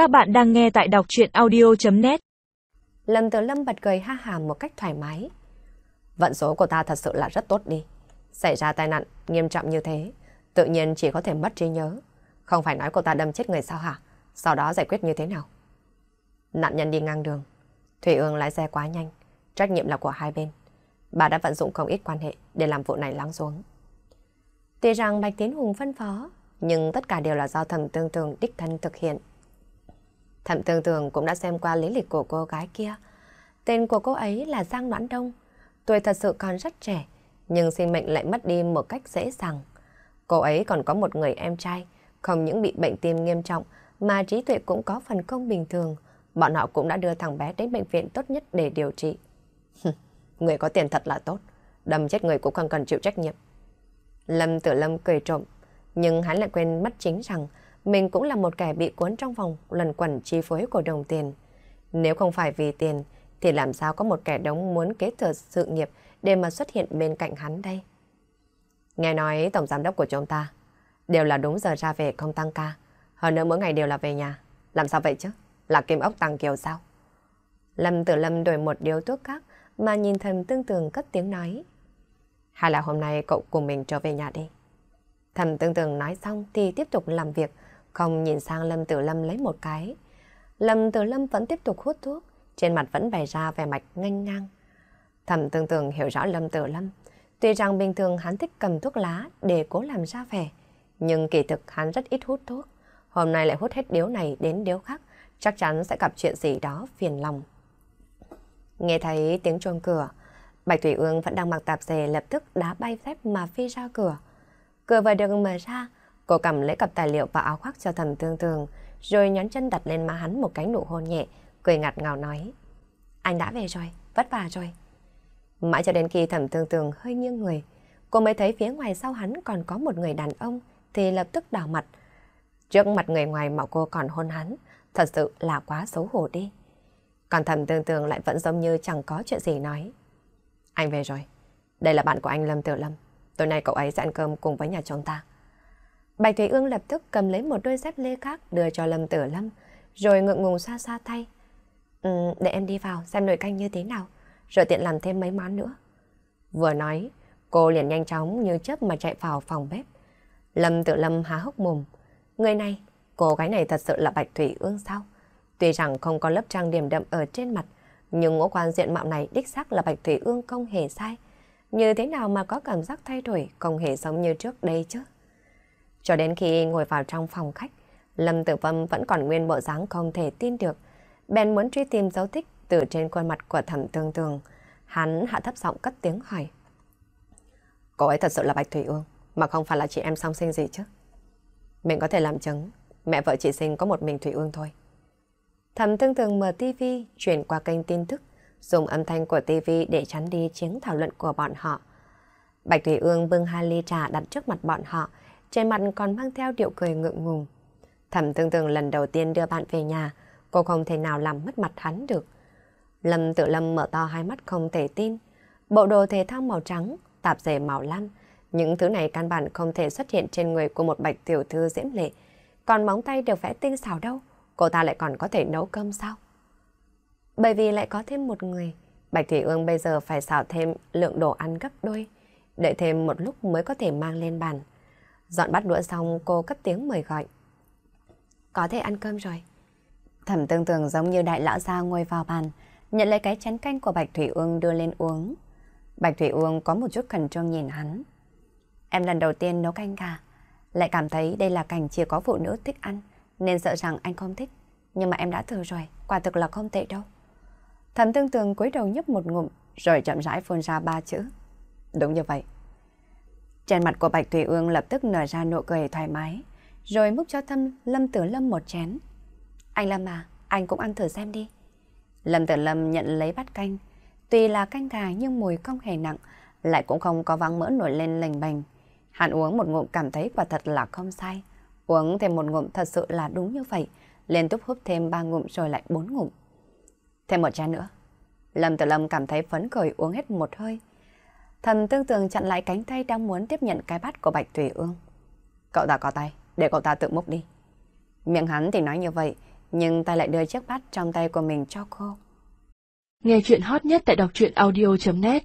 Các bạn đang nghe tại đọc chuyện audio.net Lâm Tử Lâm bật cười ha hà một cách thoải mái. Vận số của ta thật sự là rất tốt đi. Xảy ra tai nạn nghiêm trọng như thế, tự nhiên chỉ có thể mất trí nhớ. Không phải nói cô ta đâm chết người sao hả? Sau đó giải quyết như thế nào? Nạn nhân đi ngang đường. Thủy ương lái xe quá nhanh. Trách nhiệm là của hai bên. Bà đã vận dụng không ít quan hệ để làm vụ này lắng xuống. Tuy rằng Bạch Tiến Hùng phân phó, nhưng tất cả đều là do thầm tương tường đích thân thực hiện. Thẩm tương tường cũng đã xem qua lý lịch của cô gái kia. Tên của cô ấy là Giang Noãn Đông. Tuổi thật sự còn rất trẻ, nhưng sinh mệnh lại mất đi một cách dễ dàng. Cô ấy còn có một người em trai, không những bị bệnh tim nghiêm trọng, mà trí tuệ cũng có phần không bình thường. Bọn họ cũng đã đưa thằng bé đến bệnh viện tốt nhất để điều trị. người có tiền thật là tốt, đâm chết người cũng không cần chịu trách nhiệm. Lâm Tử Lâm cười trộm, nhưng hắn lại quên mất chính rằng mình cũng là một kẻ bị cuốn trong vòng lần quẩn chi phối của đồng tiền. Nếu không phải vì tiền, thì làm sao có một kẻ đống muốn kế thừa sự nghiệp để mà xuất hiện bên cạnh hắn đây? Nghe nói tổng giám đốc của chúng ta đều là đúng giờ ra về không tăng ca. Hơn nữa mỗi ngày đều là về nhà. Làm sao vậy chứ? Là kim ốc tăng kiều sao? Lâm tử lâm đổi một điếu thuốc khác mà nhìn thầm tương tường cất tiếng nói. Hay là hôm nay cậu cùng mình trở về nhà đi? Thầm tương tường nói xong thì tiếp tục làm việc, không nhìn sang Lâm Tử Lâm lấy một cái. Lâm Tử Lâm vẫn tiếp tục hút thuốc, trên mặt vẫn bày ra vẻ mạch nganh ngang. Thầm tương tưởng hiểu rõ Lâm Tử Lâm, tuy rằng bình thường hắn thích cầm thuốc lá để cố làm ra vẻ, nhưng kỳ thực hắn rất ít hút thuốc. Hôm nay lại hút hết điếu này đến điếu khác, chắc chắn sẽ gặp chuyện gì đó phiền lòng. Nghe thấy tiếng chuông cửa, Bạch Thủy Ương vẫn đang mặc tạp dề lập tức đá bay phép mà phi ra cửa. Cửa vừa được mở ra, cô cầm lấy cặp tài liệu và áo khoác cho thầm tương tương, rồi nhón chân đặt lên má hắn một cái nụ hôn nhẹ, cười ngặt ngào nói. Anh đã về rồi, vất vả rồi. Mãi cho đến khi thầm tương tương hơi nghiêng người, cô mới thấy phía ngoài sau hắn còn có một người đàn ông, thì lập tức đỏ mặt. Trước mặt người ngoài mà cô còn hôn hắn, thật sự là quá xấu hổ đi. Còn thầm tương tương lại vẫn giống như chẳng có chuyện gì nói. Anh về rồi. Đây là bạn của anh Lâm Tiểu Lâm. Tối nay cậu ấy sẽ ăn cơm cùng với nhà chúng ta. Bạch Thủy Ương lập tức cầm lấy một đôi dép lê khác đưa cho Lâm Tử Lâm, rồi ngượng ngùng xa xa tay. Ừ, để em đi vào xem nồi canh như thế nào, rồi tiện làm thêm mấy món nữa. Vừa nói, cô liền nhanh chóng như chớp mà chạy vào phòng bếp. Lâm Tử Lâm há hốc mồm. Người này, cô gái này thật sự là Bạch Thủy Ương sao? Tuy rằng không có lớp trang điểm đậm ở trên mặt, nhưng ngũ quan diện mạo này đích xác là Bạch Thủy Ương không hề sai. Như thế nào mà có cảm giác thay đổi, không hề giống như trước đây chứ? Cho đến khi ngồi vào trong phòng khách, Lâm Tử Vâm vẫn còn nguyên bộ dáng không thể tin được. Bèn muốn truy tìm dấu tích từ trên khuôn mặt của thẩm tương tường. Hắn hạ thấp giọng cất tiếng hỏi. Cô ấy thật sự là Bạch Thủy Ương, mà không phải là chị em song sinh gì chứ? Mình có thể làm chứng, mẹ vợ chị sinh có một mình Thủy Ương thôi. Thẩm tương tường mở tivi chuyển qua kênh tin tức, dùng âm thanh của tivi để chắn đi chiến thảo luận của bọn họ. Bạch Thủy Ương bưng hai ly trà đặt trước mặt bọn họ, trên mặt còn mang theo điệu cười ngượng ngùng. Thẩm tương tương lần đầu tiên đưa bạn về nhà, cô không thể nào làm mất mặt hắn được. Lâm tự lâm mở to hai mắt không thể tin. Bộ đồ thể thao màu trắng, tạp dề màu lam, những thứ này căn bản không thể xuất hiện trên người của một bạch tiểu thư diễm lệ. Còn móng tay đều vẽ tinh xảo đâu, cô ta lại còn có thể nấu cơm sao? Bởi vì lại có thêm một người, Bạch Thủy Ương bây giờ phải xào thêm lượng đồ ăn gấp đôi, đợi thêm một lúc mới có thể mang lên bàn. Dọn bát đũa xong cô cất tiếng mời gọi. Có thể ăn cơm rồi. Thẩm tương tường giống như đại lão gia ngồi vào bàn, nhận lấy cái chén canh của Bạch Thủy Ương đưa lên uống. Bạch Thủy Ương có một chút khẩn trương nhìn hắn. Em lần đầu tiên nấu canh gà, lại cảm thấy đây là cảnh chỉ có phụ nữ thích ăn, nên sợ rằng anh không thích. Nhưng mà em đã thử rồi, quả thực là không tệ đâu. Thẩm tương tường cúi đầu nhấp một ngụm, rồi chậm rãi phun ra ba chữ. Đúng như vậy. Trên mặt của Bạch Thủy Ương lập tức nở ra nụ cười thoải mái, rồi múc cho thâm Lâm Tử Lâm một chén. Anh Lâm à, anh cũng ăn thử xem đi. Lâm Tử Lâm nhận lấy bát canh, tuy là canh gà nhưng mùi không hề nặng, lại cũng không có vắng mỡ nổi lên lềnh bềnh. Hắn uống một ngụm cảm thấy quả thật là không sai. Uống thêm một ngụm thật sự là đúng như vậy, liên tục húp thêm ba ngụm rồi lại bốn ngụm. Thêm một chén nữa. Lâm Tử Lâm cảm thấy phấn khởi uống hết một hơi. Thần tương tường chặn lại cánh tay đang muốn tiếp nhận cái bát của Bạch Thủy Ương. Cậu ta có tay, để cậu ta tự múc đi. Miệng hắn thì nói như vậy, nhưng tay lại đưa chiếc bát trong tay của mình cho cô. Nghe chuyện hot nhất tại đọc truyện audio.net